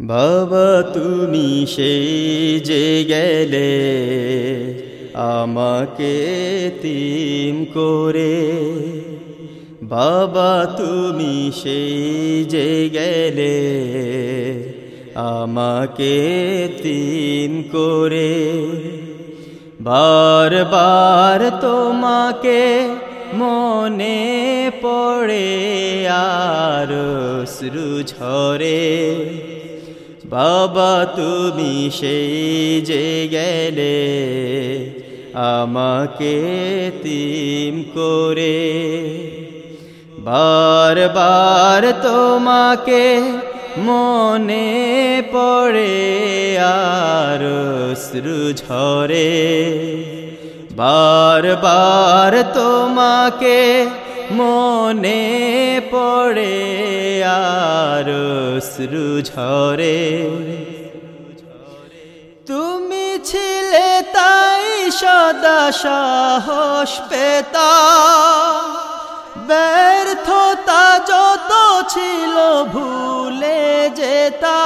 বাবা, তুমি সেই যে গেলে আমাকে তিম করে। বাবা, তুমি সেই যে গেলে আমাকে তিম করে। বার বার তোমাকে মনে পড়ে আর শ্রু ঝরে। বাবা, তুমি সেই যে গেলে আমাকে তিম করে। বার বার তোমাকে মনে পড়ে আর ঝরে। বার বার তোমাকে মনে পড়ে আর শ্রু ঝরে। তুমি ছিলে তাই সদা সাহস পেতা। ব্যর্থতা যত ছিল ভুলে যেতা।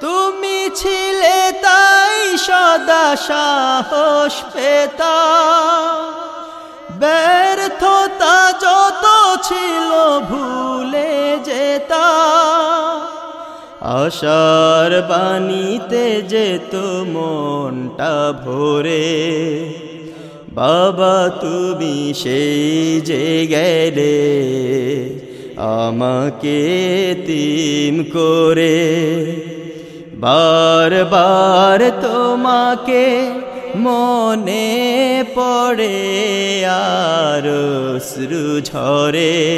তুমি ছিলে তাই সদা সাহস পেতা। ছিল ভুলে যেতা। আশার বাণীতে যেত মনটা ভরে। বাবা, তুমি সেই যে গেলে আমাকে তিম করে। বার বার তোমাকে মনে পড়ে আর শ্রু ঝরে।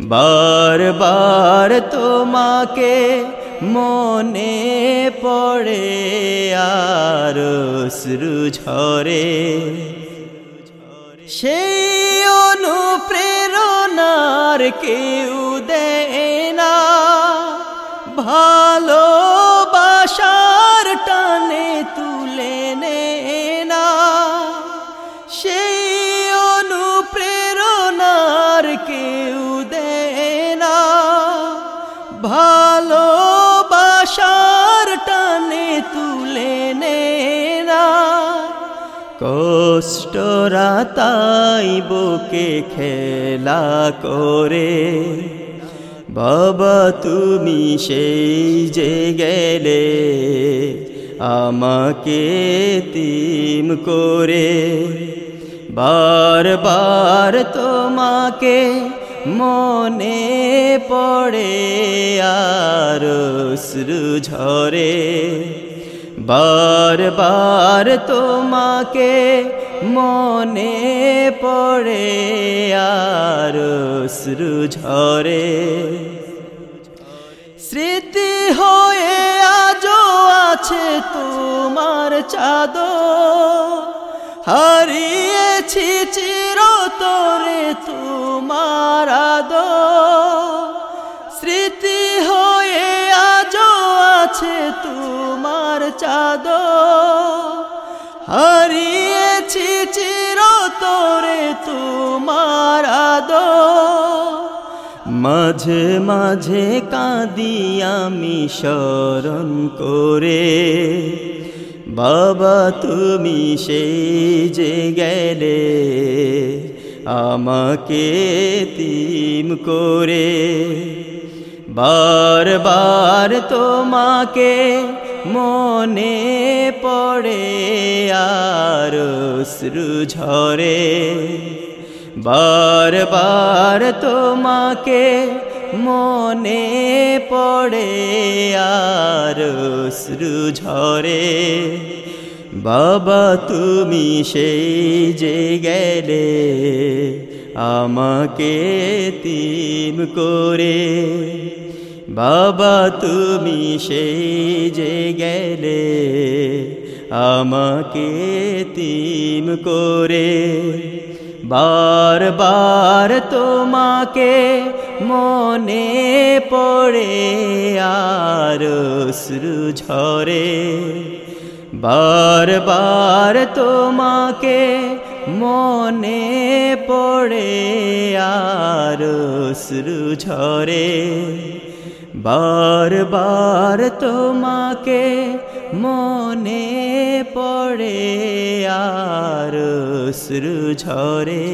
বার বার তোমাকে মনে পড়ে আর শ্রু ঝরে। সেই অনুপ্রেরণার কেউ দেয় না। ভালোবাসার ভালোবাসার টানে তুলে নে না কষ্ট রাতাই বুকে খেলা করে। বাবা, তুমি সেই যে গেলে আমাকে তিম করে। বার বার তোমাকে মনে পড়ে আর শ্রু ঝরে। বার বার তোমাকে মনে পড়ে আর শ্রু ঝরে। স্মৃতি হয়ে আজও আছে তোমার চাদ হারিয়েছি চিরতরে তোমার স্মৃতি হয়ে আজও আছে তোমার চাদ হারিয়েছি চিরতরে তোমার আদ মাঝে মাঝে কাঁদি আমি স্মরণ করে। বাবা তুমি সেই যে গেলে। আমাকে তিম করে। বার বার তোমাকে মনে পড়ে আর শ্রু ঝরে। বার বার তোমাকে মনে পড়ে আর শ্রু ঝরে। বাবা, তুমি সেই যে গেলে আমাকে তিম করে। বাবা, তুমি সেই যে গেলে আমাকে তিম করে। বার বার তোমাকে মনে পড়ে আর শ্রু ঝরে। বার বার তোমাকে মনে পড়ে আর শ্রু ঝরে। বারবার তোমাকে মনে পড়ে আর অশ্রু ঝরে।